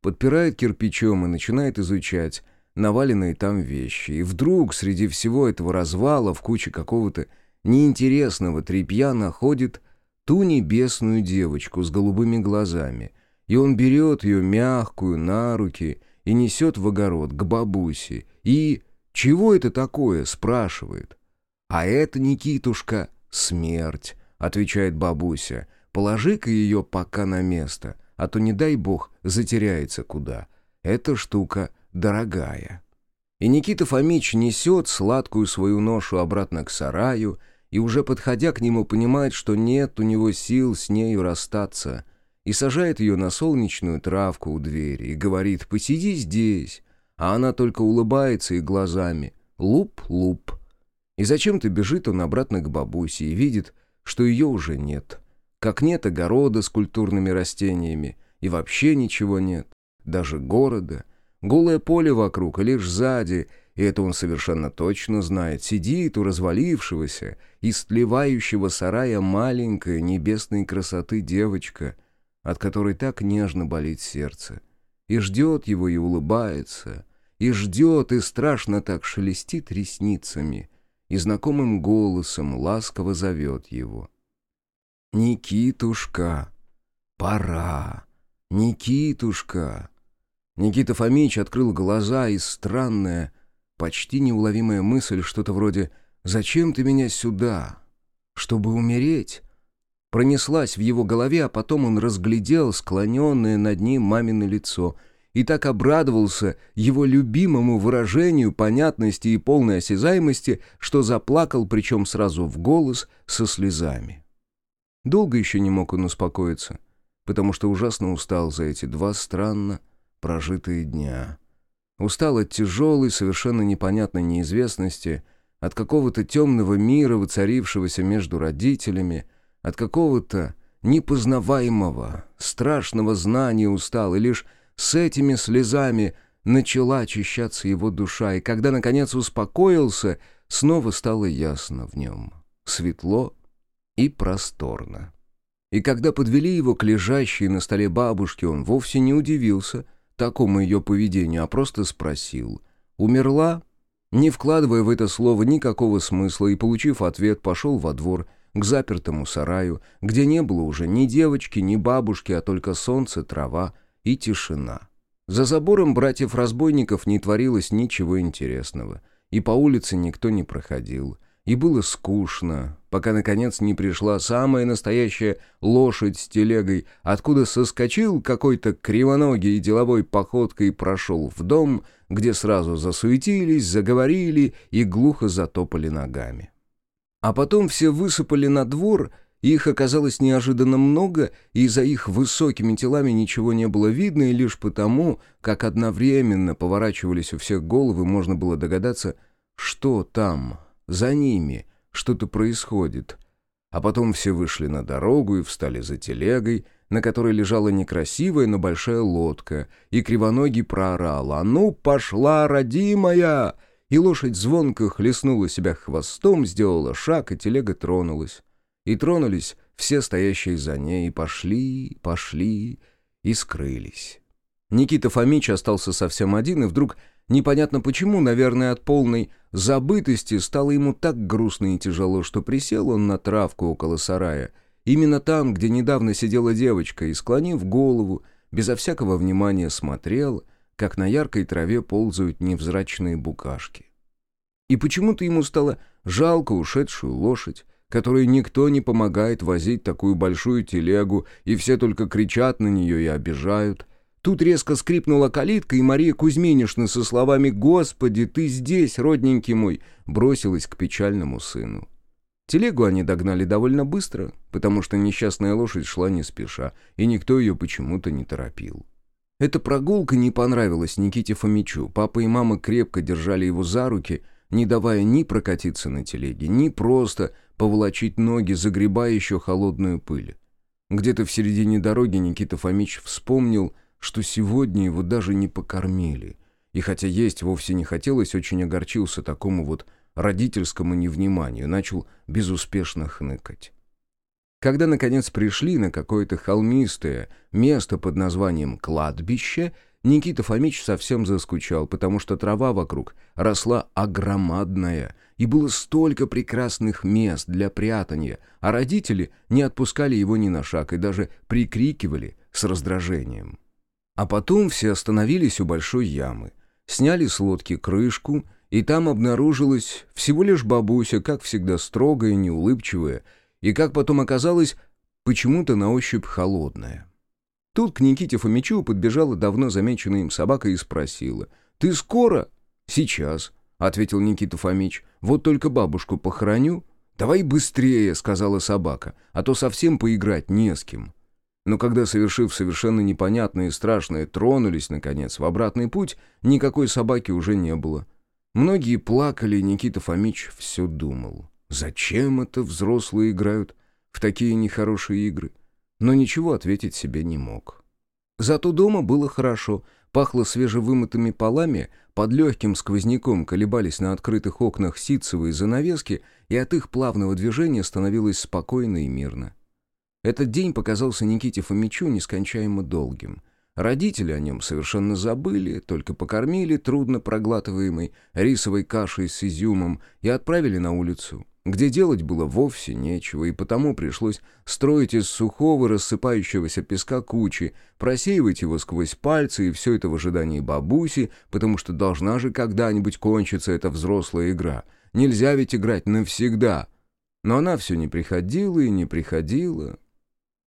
подпирает кирпичом и начинает изучать наваленные там вещи. И вдруг среди всего этого развала в куче какого-то неинтересного трепья находит ту небесную девочку с голубыми глазами, и он берет ее мягкую на руки и несет в огород к бабусе, и «Чего это такое?» — спрашивает. «А это, Никитушка, смерть», — отвечает бабуся. «Положи-ка ее пока на место, а то, не дай бог, затеряется куда. Эта штука дорогая». И Никита Фомич несет сладкую свою ношу обратно к сараю, и уже подходя к нему понимает, что нет у него сил с нею расстаться, и сажает ее на солнечную травку у двери и говорит «посиди здесь», а она только улыбается и глазами «луп-луп». И зачем-то бежит он обратно к бабусе и видит, что ее уже нет. Как нет огорода с культурными растениями, и вообще ничего нет, даже города. Голое поле вокруг, и лишь сзади. И это он совершенно точно знает, сидит у развалившегося, истлевающего сарая маленькая небесной красоты девочка, от которой так нежно болит сердце, и ждет его и улыбается, и ждет и страшно так шелестит ресницами, и знакомым голосом ласково зовет его. «Никитушка, пора! Никитушка!» Никита Фомич открыл глаза, и странное, Почти неуловимая мысль, что-то вроде «Зачем ты меня сюда? Чтобы умереть?» Пронеслась в его голове, а потом он разглядел склоненное над ним мамино лицо и так обрадовался его любимому выражению понятности и полной осязаемости, что заплакал, причем сразу в голос, со слезами. Долго еще не мог он успокоиться, потому что ужасно устал за эти два странно прожитые дня. Устал от тяжелой, совершенно непонятной неизвестности, от какого-то темного мира, воцарившегося между родителями, от какого-то непознаваемого, страшного знания устал, и лишь с этими слезами начала очищаться его душа, и когда, наконец, успокоился, снова стало ясно в нем, светло и просторно. И когда подвели его к лежащей на столе бабушке, он вовсе не удивился — такому ее поведению, а просто спросил. «Умерла?» Не вкладывая в это слово никакого смысла и, получив ответ, пошел во двор, к запертому сараю, где не было уже ни девочки, ни бабушки, а только солнце, трава и тишина. За забором братьев-разбойников не творилось ничего интересного, и по улице никто не проходил — и было скучно, пока, наконец, не пришла самая настоящая лошадь с телегой, откуда соскочил какой-то кривоногий деловой походкой и прошел в дом, где сразу засуетились, заговорили и глухо затопали ногами. А потом все высыпали на двор Их оказалось неожиданно много, и за их высокими телами ничего не было видно, и лишь потому, как одновременно поворачивались у всех головы, можно было догадаться, что там, за ними, что-то происходит. А потом все вышли на дорогу и встали за телегой, на которой лежала некрасивая, но большая лодка, и кривоногий проорал «А ну, пошла, родимая!» И лошадь звонко хлестнула себя хвостом, сделала шаг, и телега тронулась. И тронулись все стоящие за ней, и пошли, пошли, и скрылись. Никита Фомич остался совсем один, и вдруг, непонятно почему, наверное, от полной забытости, стало ему так грустно и тяжело, что присел он на травку около сарая, именно там, где недавно сидела девочка, и, склонив голову, безо всякого внимания смотрел, как на яркой траве ползают невзрачные букашки. И почему-то ему стало жалко ушедшую лошадь, которой никто не помогает возить такую большую телегу, и все только кричат на нее и обижают. Тут резко скрипнула калитка, и Мария Кузьминишна со словами «Господи, ты здесь, родненький мой!» бросилась к печальному сыну. Телегу они догнали довольно быстро, потому что несчастная лошадь шла не спеша, и никто ее почему-то не торопил. Эта прогулка не понравилась Никите Фомичу. Папа и мама крепко держали его за руки, не давая ни прокатиться на телеге, ни просто поволочить ноги, загребая еще холодную пыль. Где-то в середине дороги Никита Фомич вспомнил, что сегодня его даже не покормили. И хотя есть вовсе не хотелось, очень огорчился такому вот родительскому невниманию, начал безуспешно хныкать. Когда, наконец, пришли на какое-то холмистое место под названием «кладбище», Никита Фомич совсем заскучал, потому что трава вокруг росла огромадная, и было столько прекрасных мест для прятания, а родители не отпускали его ни на шаг и даже прикрикивали с раздражением. А потом все остановились у большой ямы, сняли с лодки крышку, и там обнаружилась всего лишь бабуся, как всегда строгая, неулыбчивая, и, как потом оказалось, почему-то на ощупь холодная. Тут к Никите Фомичу подбежала давно замеченная им собака и спросила, «Ты скоро?» «Сейчас», — ответил Никита Фомич. «Вот только бабушку похороню». «Давай быстрее», — сказала собака, «а то совсем поиграть не с кем». Но когда, совершив совершенно непонятное и страшное, тронулись, наконец, в обратный путь, никакой собаки уже не было. Многие плакали, и Никита Фомич все думал. Зачем это взрослые играют в такие нехорошие игры? Но ничего ответить себе не мог. Зато дома было хорошо — пахло свежевымытыми полами, под легким сквозняком колебались на открытых окнах ситцевые занавески, и от их плавного движения становилось спокойно и мирно. Этот день показался Никите Фомичу нескончаемо долгим. Родители о нем совершенно забыли, только покормили трудно проглатываемой рисовой кашей с изюмом и отправили на улицу где делать было вовсе нечего, и потому пришлось строить из сухого рассыпающегося песка кучи, просеивать его сквозь пальцы, и все это в ожидании бабуси, потому что должна же когда-нибудь кончиться эта взрослая игра. Нельзя ведь играть навсегда. Но она все не приходила и не приходила.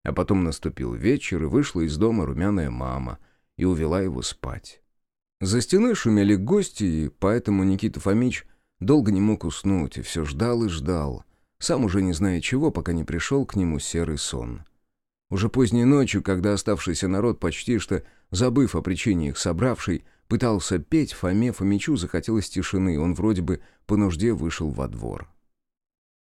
А потом наступил вечер, и вышла из дома румяная мама и увела его спать. За стеной шумели гости, и поэтому Никита Фомич Долго не мог уснуть и все ждал и ждал, сам уже не зная чего, пока не пришел к нему серый сон. Уже поздней ночью, когда оставшийся народ, почти что забыв о причине их собравшей, пытался петь, Фоме Фомичу захотелось тишины, он вроде бы по нужде вышел во двор.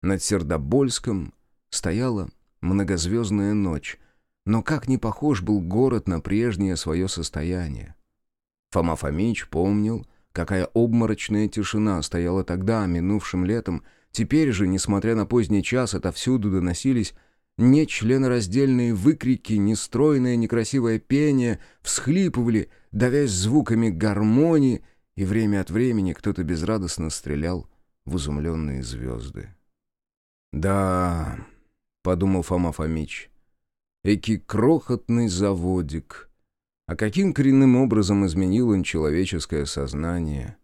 Над Сердобольском стояла многозвездная ночь, но как не похож был город на прежнее свое состояние. Фома Фомич помнил, Какая обморочная тишина стояла тогда, минувшим летом. Теперь же, несмотря на поздний час, отовсюду доносились нечленораздельные выкрики, нестройное некрасивое пение, всхлипывали, давясь звуками гармонии, и время от времени кто-то безрадостно стрелял в изумленные звезды. «Да», — подумал Фома Фомич, — «эки крохотный заводик». А каким коренным образом изменил он человеческое сознание?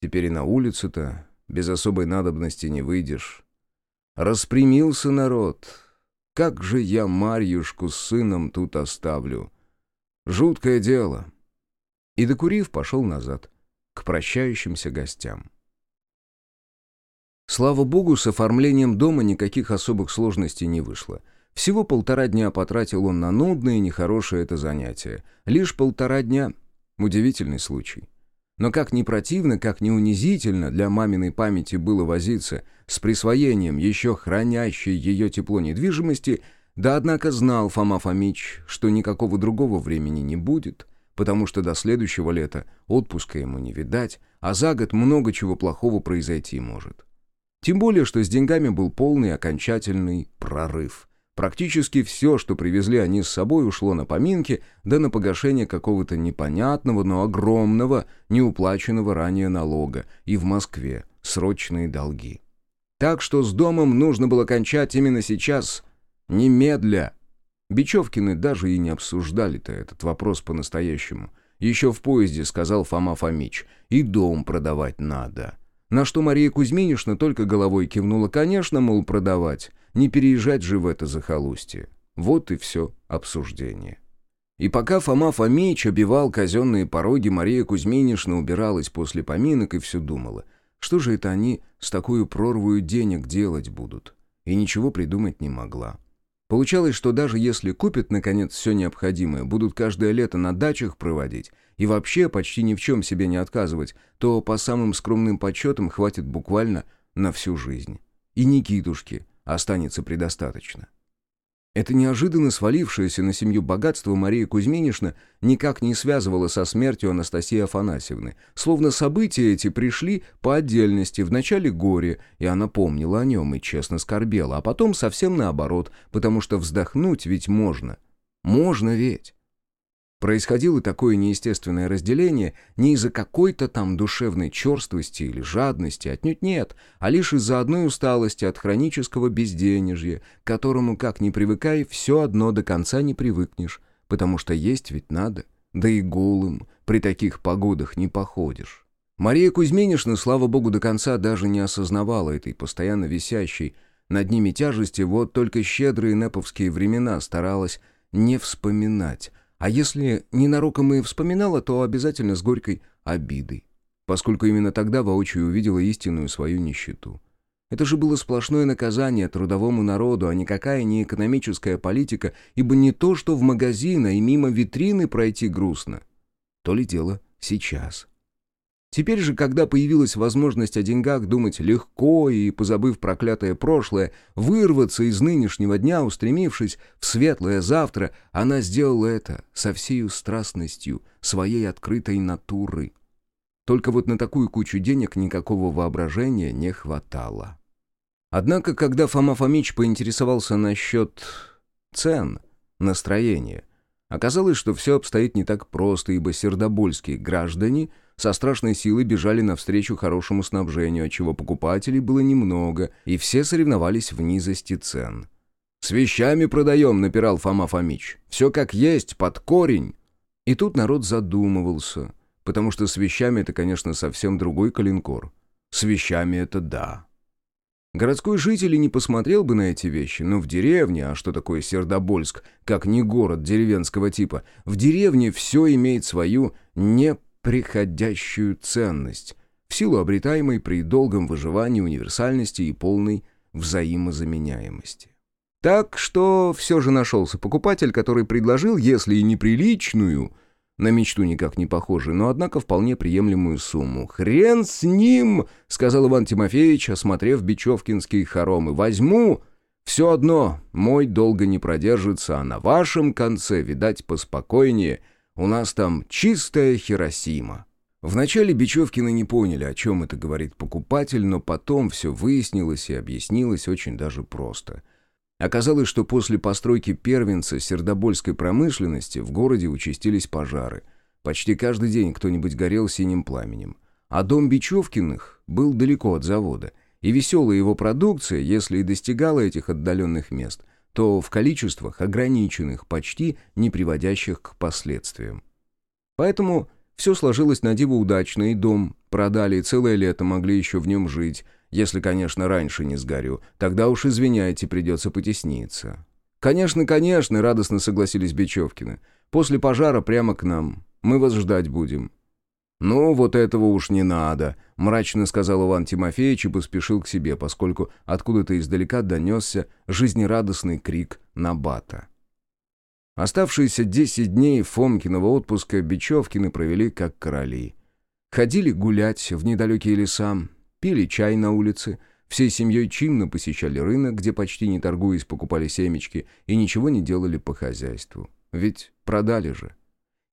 Теперь и на улицу-то без особой надобности не выйдешь. Распрямился народ. Как же я Марьюшку с сыном тут оставлю? Жуткое дело. И докурив, пошел назад, к прощающимся гостям. Слава богу, с оформлением дома никаких особых сложностей не вышло. Всего полтора дня потратил он на нудное и нехорошее это занятие. Лишь полтора дня. Удивительный случай. Но как ни противно, как ни унизительно для маминой памяти было возиться с присвоением еще хранящей ее тепло недвижимости, да однако знал Фома Фомич, что никакого другого времени не будет, потому что до следующего лета отпуска ему не видать, а за год много чего плохого произойти может. Тем более, что с деньгами был полный окончательный прорыв. Практически все, что привезли они с собой, ушло на поминки, да на погашение какого-то непонятного, но огромного, неуплаченного ранее налога, и в Москве срочные долги. Так что с домом нужно было кончать именно сейчас, немедля. Бечевкины даже и не обсуждали-то этот вопрос по-настоящему. Еще в поезде сказал Фома Фомич, и дом продавать надо. На что Мария Кузьминишна только головой кивнула, конечно, мол, продавать. Не переезжать же в это захолустье. Вот и все обсуждение. И пока Фома Фомич обивал казенные пороги, Мария Кузьминишна убиралась после поминок и все думала, что же это они с такой прорвою денег делать будут. И ничего придумать не могла. Получалось, что даже если купят, наконец, все необходимое, будут каждое лето на дачах проводить и вообще почти ни в чем себе не отказывать, то по самым скромным подсчетам хватит буквально на всю жизнь. И Никитушки останется предостаточно. Это неожиданно свалившееся на семью богатство Мария Кузьминишна никак не связывала со смертью Анастасии Афанасьевны, словно события эти пришли по отдельности, в начале горе, и она помнила о нем и честно скорбела, а потом совсем наоборот, потому что вздохнуть ведь можно. Можно ведь. Происходило такое неестественное разделение не из-за какой-то там душевной черствости или жадности, отнюдь нет, а лишь из-за одной усталости от хронического безденежья, к которому, как ни привыкай, все одно до конца не привыкнешь, потому что есть ведь надо, да и голым при таких погодах не походишь. Мария Кузьминишна, слава богу, до конца даже не осознавала этой постоянно висящей над ними тяжести, вот только щедрые неповские времена старалась не вспоминать, а если ненароком и вспоминала, то обязательно с горькой обидой, поскольку именно тогда воочию увидела истинную свою нищету. Это же было сплошное наказание трудовому народу, а никакая не экономическая политика, ибо не то, что в магазин, а и мимо витрины пройти грустно. То ли дело сейчас. Теперь же, когда появилась возможность о деньгах думать легко и, позабыв проклятое прошлое, вырваться из нынешнего дня, устремившись в светлое завтра, она сделала это со всей страстностью своей открытой натуры. Только вот на такую кучу денег никакого воображения не хватало. Однако, когда Фома Фомич поинтересовался насчет цен, настроения, оказалось, что все обстоит не так просто, ибо сердобольские граждане – со страшной силой бежали навстречу хорошему снабжению, отчего покупателей было немного, и все соревновались в низости цен. «С вещами продаем», — напирал Фома Фомич. «Все как есть, под корень». И тут народ задумывался, потому что с вещами это, конечно, совсем другой калинкор. С вещами это да. Городской житель и не посмотрел бы на эти вещи, но в деревне, а что такое Сердобольск, как не город деревенского типа, в деревне все имеет свою не приходящую ценность в силу обретаемой при долгом выживании универсальности и полной взаимозаменяемости. Так что все же нашелся покупатель, который предложил, если и неприличную, на мечту никак не похожую, но однако вполне приемлемую сумму. «Хрен с ним!» — сказал Иван Тимофеевич, осмотрев бечевкинские хоромы. «Возьму! Все одно, мой долго не продержится, а на вашем конце, видать, поспокойнее — у нас там чистая Хиросима». Вначале Бечевкины не поняли, о чем это говорит покупатель, но потом все выяснилось и объяснилось очень даже просто. Оказалось, что после постройки первенца сердобольской промышленности в городе участились пожары. Почти каждый день кто-нибудь горел синим пламенем. А дом Бечевкиных был далеко от завода, и веселая его продукция, если и достигала этих отдаленных мест – то в количествах ограниченных, почти не приводящих к последствиям. Поэтому все сложилось на диво удачно, и дом продали, и целое лето могли еще в нем жить, если, конечно, раньше не сгорю, тогда уж, извиняйте, придется потесниться. «Конечно, конечно», — радостно согласились Бечевкины. «После пожара прямо к нам. Мы вас ждать будем». «Ну, вот этого уж не надо», — мрачно сказал Иван Тимофеевич и поспешил к себе, поскольку откуда-то издалека донесся жизнерадостный крик Набата. Оставшиеся десять дней Фомкиного отпуска Бечевкины провели как короли. Ходили гулять в недалекие леса, пили чай на улице, всей семьей чинно посещали рынок, где почти не торгуясь покупали семечки и ничего не делали по хозяйству. Ведь продали же.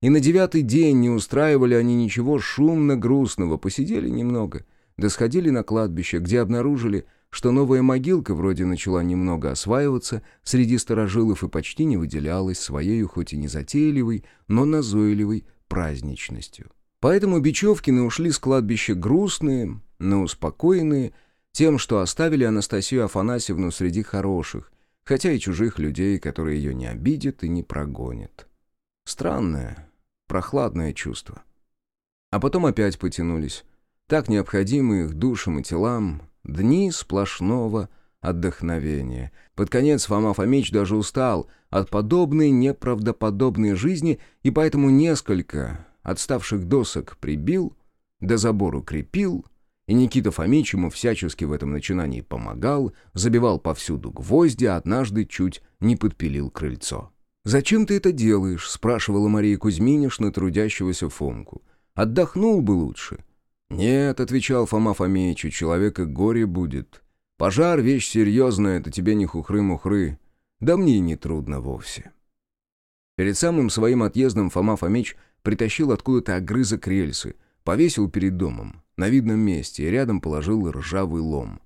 И на девятый день не устраивали они ничего шумно-грустного, посидели немного, да сходили на кладбище, где обнаружили, что новая могилка вроде начала немного осваиваться среди старожилов и почти не выделялась своей, хоть и незатейливой, но назойливой праздничностью. Поэтому Бечевкины ушли с кладбища грустные, но успокоенные тем, что оставили Анастасию Афанасьевну среди хороших, хотя и чужих людей, которые ее не обидят и не прогонят. Странное, прохладное чувство. А потом опять потянулись, так необходимые их душам и телам, дни сплошного отдохновения. Под конец Фома Фомич даже устал от подобной неправдоподобной жизни и поэтому несколько отставших досок прибил, до забору крепил, и Никита Фомич ему всячески в этом начинании помогал, забивал повсюду гвозди, однажды чуть не подпилил крыльцо. «Зачем ты это делаешь?» — спрашивала Мария Кузьминишна, трудящегося Фомку. «Отдохнул бы лучше». «Нет», — отвечал Фома Фомеич, — «у человека горе будет. Пожар — вещь серьезная, это тебе не хухры-мухры. Да мне и не трудно вовсе». Перед самым своим отъездом Фома Фомич притащил откуда-то огрызок рельсы, повесил перед домом, на видном месте, и рядом положил ржавый лом.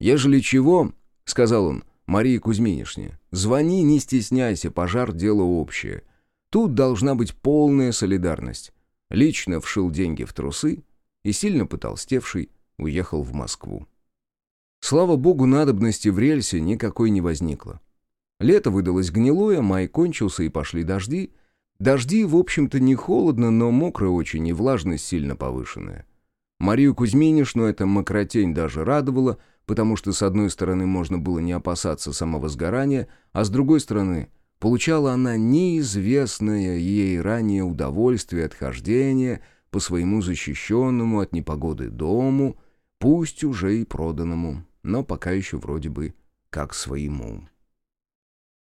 «Ежели чего», — сказал он, — Марии Кузьминишне, звони, не стесняйся, пожар — дело общее. Тут должна быть полная солидарность. Лично вшил деньги в трусы и, сильно потолстевший, уехал в Москву. Слава богу, надобности в рельсе никакой не возникло. Лето выдалось гнилое, май кончился и пошли дожди. Дожди, в общем-то, не холодно, но мокро очень и влажность сильно повышенная. Марию Кузьминишну эта мокротень даже радовала — потому что с одной стороны можно было не опасаться самого сгорания, а с другой стороны получала она неизвестное ей ранее удовольствие от хождения по своему защищенному от непогоды дому, пусть уже и проданному, но пока еще вроде бы как своему.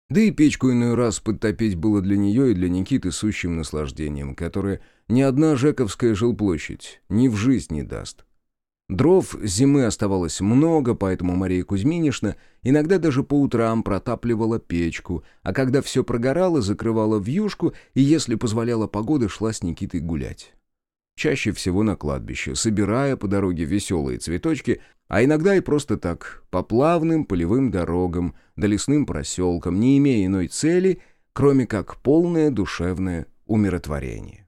Да и печку иной раз подтопить было для нее и для Никиты сущим наслаждением, которое ни одна Жековская жилплощадь ни в жизнь не даст. Дров зимы оставалось много, поэтому Мария Кузьминишна иногда даже по утрам протапливала печку, а когда все прогорало, закрывала вьюшку и, если позволяла погода, шла с Никитой гулять. Чаще всего на кладбище, собирая по дороге веселые цветочки, а иногда и просто так, по плавным полевым дорогам, да лесным проселкам, не имея иной цели, кроме как полное душевное умиротворение.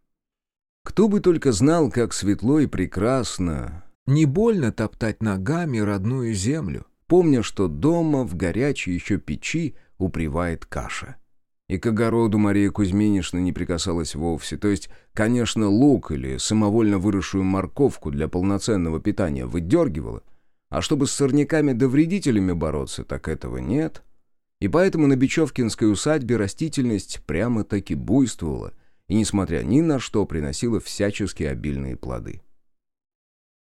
Кто бы только знал, как светло и прекрасно не больно топтать ногами родную землю, помня, что дома в горячей еще печи упривает каша. И к огороду Мария Кузьминишна не прикасалась вовсе. То есть, конечно, лук или самовольно выросшую морковку для полноценного питания выдергивала, а чтобы с сорняками да вредителями бороться, так этого нет. И поэтому на Бечевкинской усадьбе растительность прямо-таки буйствовала и, несмотря ни на что, приносила всячески обильные плоды.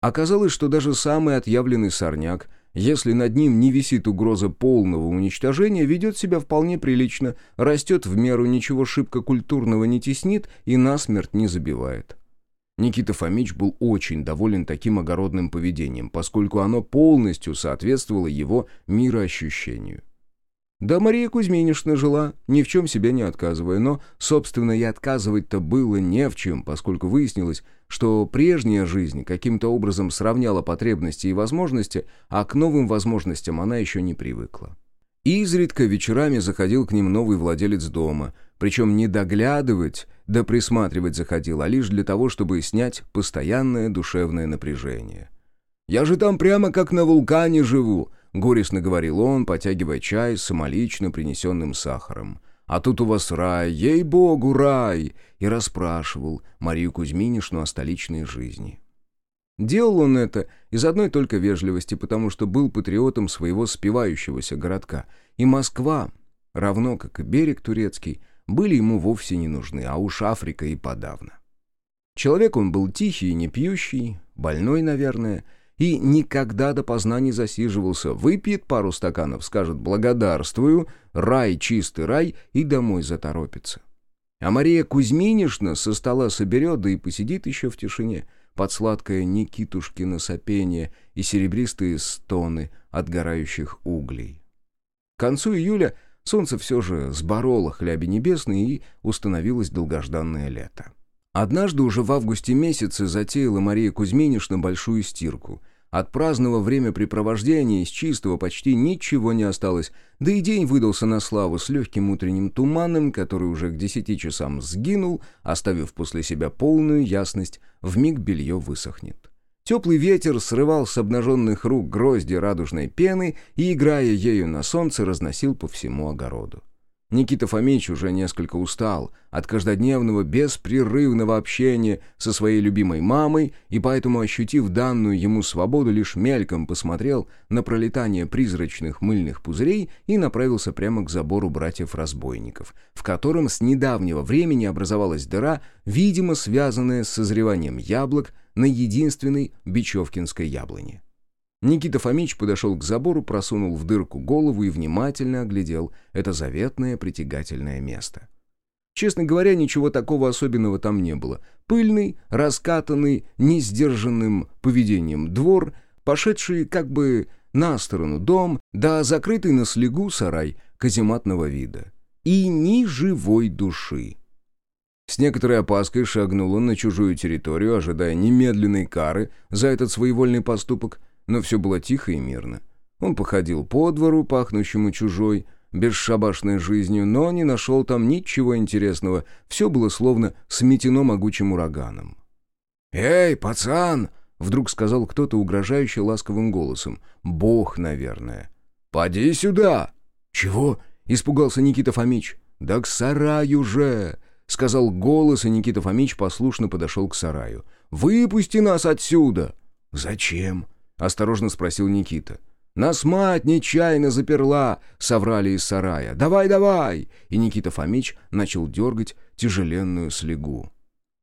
Оказалось, что даже самый отъявленный сорняк, если над ним не висит угроза полного уничтожения, ведет себя вполне прилично, растет в меру, ничего шибко культурного не теснит и насмерть не забивает. Никита Фомич был очень доволен таким огородным поведением, поскольку оно полностью соответствовало его мироощущению. Да, Мария Кузьминишна жила, ни в чем себе не отказывая, но, собственно, и отказывать-то было не в чем, поскольку выяснилось, что прежняя жизнь каким-то образом сравняла потребности и возможности, а к новым возможностям она еще не привыкла. Изредка вечерами заходил к ним новый владелец дома, причем не доглядывать, да присматривать заходил, а лишь для того, чтобы снять постоянное душевное напряжение. «Я же там прямо как на вулкане живу», — горестно говорил он, потягивая чай с самолично принесенным сахаром. «А тут у вас рай, ей-богу, рай!» и расспрашивал Марию Кузьминишну о столичной жизни. Делал он это из одной только вежливости, потому что был патриотом своего спивающегося городка, и Москва, равно как и берег турецкий, были ему вовсе не нужны, а уж Африка и подавно. Человек он был тихий и не пьющий, больной, наверное, и никогда допоздна не засиживался. Выпьет пару стаканов, скажет «благодарствую», «рай, чистый рай» и домой заторопится. А Мария Кузьминишна со стола соберет, да и посидит еще в тишине, под сладкое Никитушкино сопение и серебристые стоны отгорающих углей. К концу июля солнце все же сбороло хляби небесные и установилось долгожданное лето. Однажды уже в августе месяце затеяла Мария Кузьминишна большую стирку. От праздного времяпрепровождения из чистого почти ничего не осталось, да и день выдался на славу с легким утренним туманом, который уже к десяти часам сгинул, оставив после себя полную ясность, вмиг белье высохнет. Теплый ветер срывал с обнаженных рук грозди радужной пены и, играя ею на солнце, разносил по всему огороду. Никита Фомич уже несколько устал от каждодневного беспрерывного общения со своей любимой мамой и поэтому, ощутив данную ему свободу, лишь мельком посмотрел на пролетание призрачных мыльных пузырей и направился прямо к забору братьев-разбойников, в котором с недавнего времени образовалась дыра, видимо, связанная с созреванием яблок на единственной Бичевкинской яблоне. Никита Фомич подошел к забору, просунул в дырку голову и внимательно оглядел это заветное притягательное место. Честно говоря, ничего такого особенного там не было. Пыльный, раскатанный, несдержанным поведением двор, пошедший как бы на сторону дом, да закрытый на слегу сарай казематного вида. И ни живой души. С некоторой опаской шагнул он на чужую территорию, ожидая немедленной кары за этот своевольный поступок, но все было тихо и мирно. Он походил по двору, пахнущему чужой, бесшабашной жизнью, но не нашел там ничего интересного, все было словно сметено могучим ураганом. «Эй, пацан!» — вдруг сказал кто-то угрожающе ласковым голосом. «Бог, наверное». «Поди сюда!» «Чего?» — испугался Никита Фомич. «Да к сараю же!» — сказал голос, и Никита Фомич послушно подошел к сараю. «Выпусти нас отсюда!» «Зачем?» Осторожно спросил Никита. «Нас мать нечаянно заперла!» — соврали из сарая. «Давай, давай!» И Никита Фомич начал дергать тяжеленную слегу.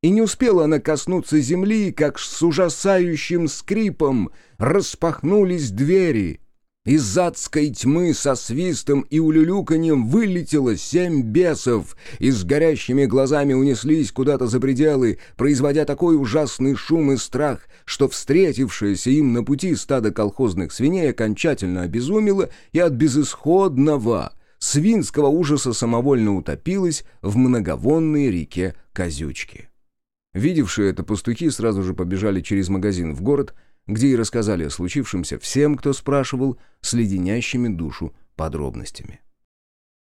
И не успела она коснуться земли, как с ужасающим скрипом распахнулись двери — из адской тьмы со свистом и улюлюканьем вылетело семь бесов и с горящими глазами унеслись куда-то за пределы, производя такой ужасный шум и страх, что встретившееся им на пути стадо колхозных свиней окончательно обезумело и от безысходного свинского ужаса самовольно утопилось в многовонной реке Козючки. Видевшие это пастухи сразу же побежали через магазин в город — где и рассказали о случившемся всем, кто спрашивал, с леденящими душу подробностями.